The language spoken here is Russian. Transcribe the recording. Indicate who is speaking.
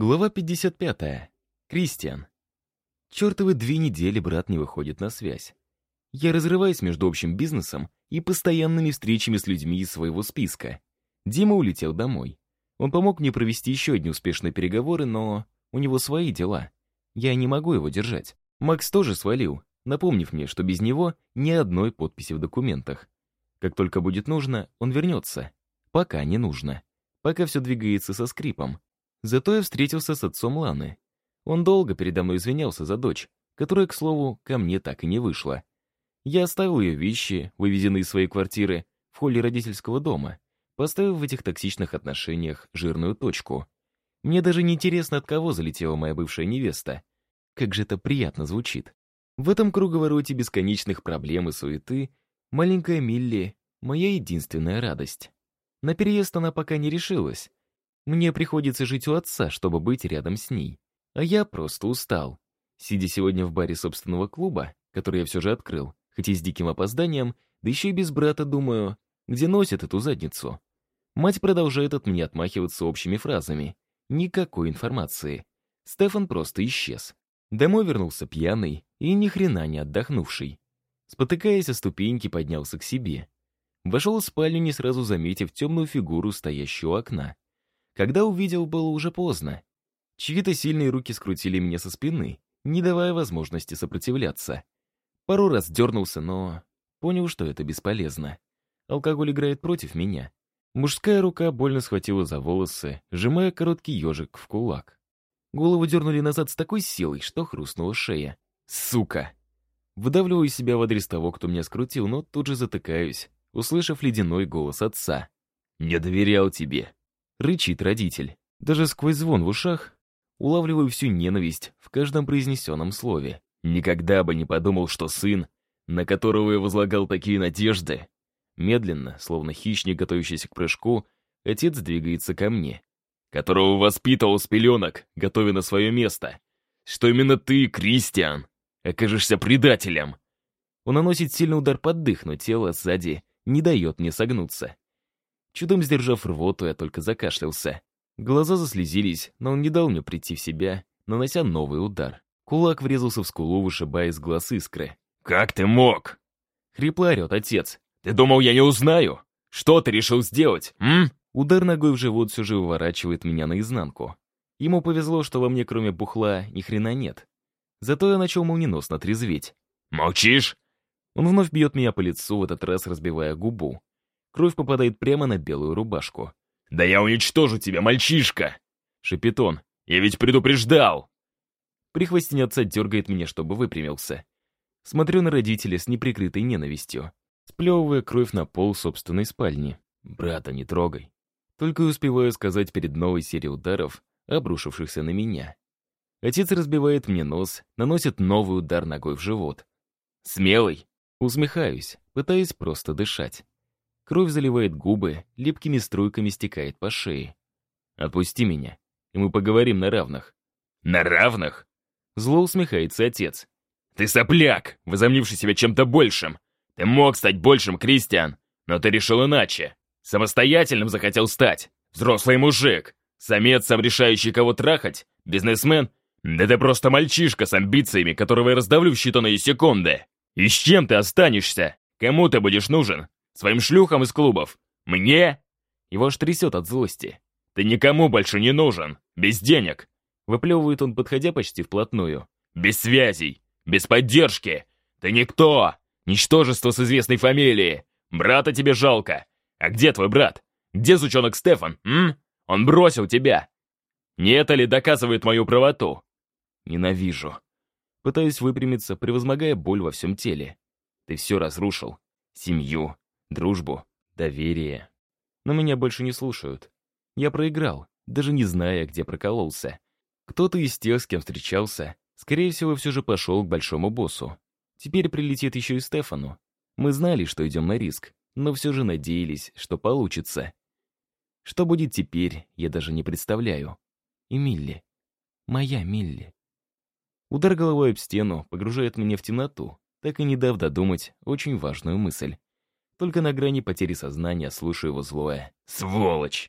Speaker 1: Глава 55. Кристиан. Чертовы две недели брат не выходит на связь. Я разрываюсь между общим бизнесом и постоянными встречами с людьми из своего списка. Дима улетел домой. Он помог мне провести еще одни успешные переговоры, но у него свои дела. Я не могу его держать. Макс тоже свалил, напомнив мне, что без него ни одной подписи в документах. Как только будет нужно, он вернется. Пока не нужно. Пока все двигается со скрипом. Зато я встретился с отцом Ланы. Он долго передо мной извинялся за дочь, которая, к слову, ко мне так и не вышла. Я оставил ее вещи, вывезенные из своей квартиры, в холле родительского дома, поставив в этих токсичных отношениях жирную точку. Мне даже не интересно, от кого залетела моя бывшая невеста. Как же это приятно звучит. В этом круговороте бесконечных проблем и суеты маленькая Милли — моя единственная радость. На переезд она пока не решилась. Мне приходится жить у отца, чтобы быть рядом с ней. А я просто устал. Сидя сегодня в баре собственного клуба, который я все же открыл, хоть и с диким опозданием, да еще и без брата, думаю, где носит эту задницу. Мать продолжает от меня отмахиваться общими фразами. Никакой информации. Стефан просто исчез. Домой вернулся пьяный и ни хрена не отдохнувший. Спотыкаясь о ступеньки, поднялся к себе. Вошел в спальню, не сразу заметив темную фигуру, стоящую у окна. Когда увидел, было уже поздно. Чьи-то сильные руки скрутили меня со спины, не давая возможности сопротивляться. Пару раз дернулся, но понял, что это бесполезно. Алкоголь играет против меня. Мужская рука больно схватила за волосы, сжимая короткий ежик в кулак. Голову дернули назад с такой силой, что хрустнула шея. Сука! Выдавливаю себя в адрес того, кто меня скрутил, но тут же затыкаюсь, услышав ледяной голос отца. «Не доверял тебе», — рычит родитель. Даже сквозь звон в ушах улавливаю всю ненависть в каждом произнесенном слове. Никогда бы не подумал, что сын, на которого я возлагал такие надежды, медленно, словно хищник, готовящийся к прыжку, отец двигается ко мне, которого воспитывал с пеленок, готовя на свое место. Что именно ты, Кристиан, окажешься предателем. Он наносит сильный удар под дых, но тело сзади не дает мне согнуться. Чудом сдержав рвоту, я только закашлялся. Глаза заслезились, но он не дал мне прийти в себя, нанося новый удар. Кулак врезался в скулу, вышибая из глаз искры. «Как ты мог?» Хрипло орет отец. «Ты думал, я не узнаю? Что ты решил сделать, м?» Удар ногой в живот все же выворачивает меня наизнанку. Ему повезло, что во мне кроме бухла ни хрена нет. Зато я начал молниеносно трезветь. «Молчишь?» Он вновь бьет меня по лицу, в этот раз разбивая губу. Кровь попадает прямо на белую рубашку. «Да я уничтожу тебя, мальчишка!» Шепит он. «Я ведь предупреждал!» Прихвостень отца дергает меня, чтобы выпрямился. Смотрю на родителя с неприкрытой ненавистью, сплевывая кровь на пол собственной спальни. «Брата, не трогай!» Только и успеваю сказать перед новой серией ударов, обрушившихся на меня. Отец разбивает мне нос, наносит новый удар ногой в живот. «Смелый!» Усмехаюсь, пытаясь просто дышать. Кровь заливает губы, липкими струйками стекает по шее. «Отпусти меня, и мы поговорим на равных». «На равных?» Зло усмехается отец. «Ты сопляк, возомнивший себя чем-то большим. Ты мог стать большим, Кристиан, но ты решил иначе. Самостоятельным захотел стать. Взрослый мужик. Самец, сам решающий, кого трахать. Бизнесмен. Да ты просто мальчишка с амбициями, которого я раздавлю в считанные секунды. И с чем ты останешься? Кому ты будешь нужен? Своим шлюхам из клубов? Мне? Его аж трясет от злости. Ты никому больше не нужен. Без денег. Выплевывает он, подходя почти вплотную. Без связей. Без поддержки. Ты никто. Ничтожество с известной фамилией. Брата тебе жалко. А где твой брат? Где сучонок Стефан, м? Он бросил тебя. Не это ли доказывает мою правоту? Ненавижу. Пытаюсь выпрямиться, превозмогая боль во всем теле. Ты все разрушил. Семью, дружбу, доверие. Но меня больше не слушают. Я проиграл, даже не зная, где прокололся. Кто-то из тех, с кем встречался, скорее всего, все же пошел к большому боссу. Теперь прилетит еще и Стефану. Мы знали, что идем на риск, но все же надеялись, что получится. Что будет теперь, я даже не представляю. И Милли. Моя Милли. Удар головой об стену погружает меня в темноту, так и не дав додумать очень важную мысль. Только на грани потери сознания слушаю его злое. «Сволочь!»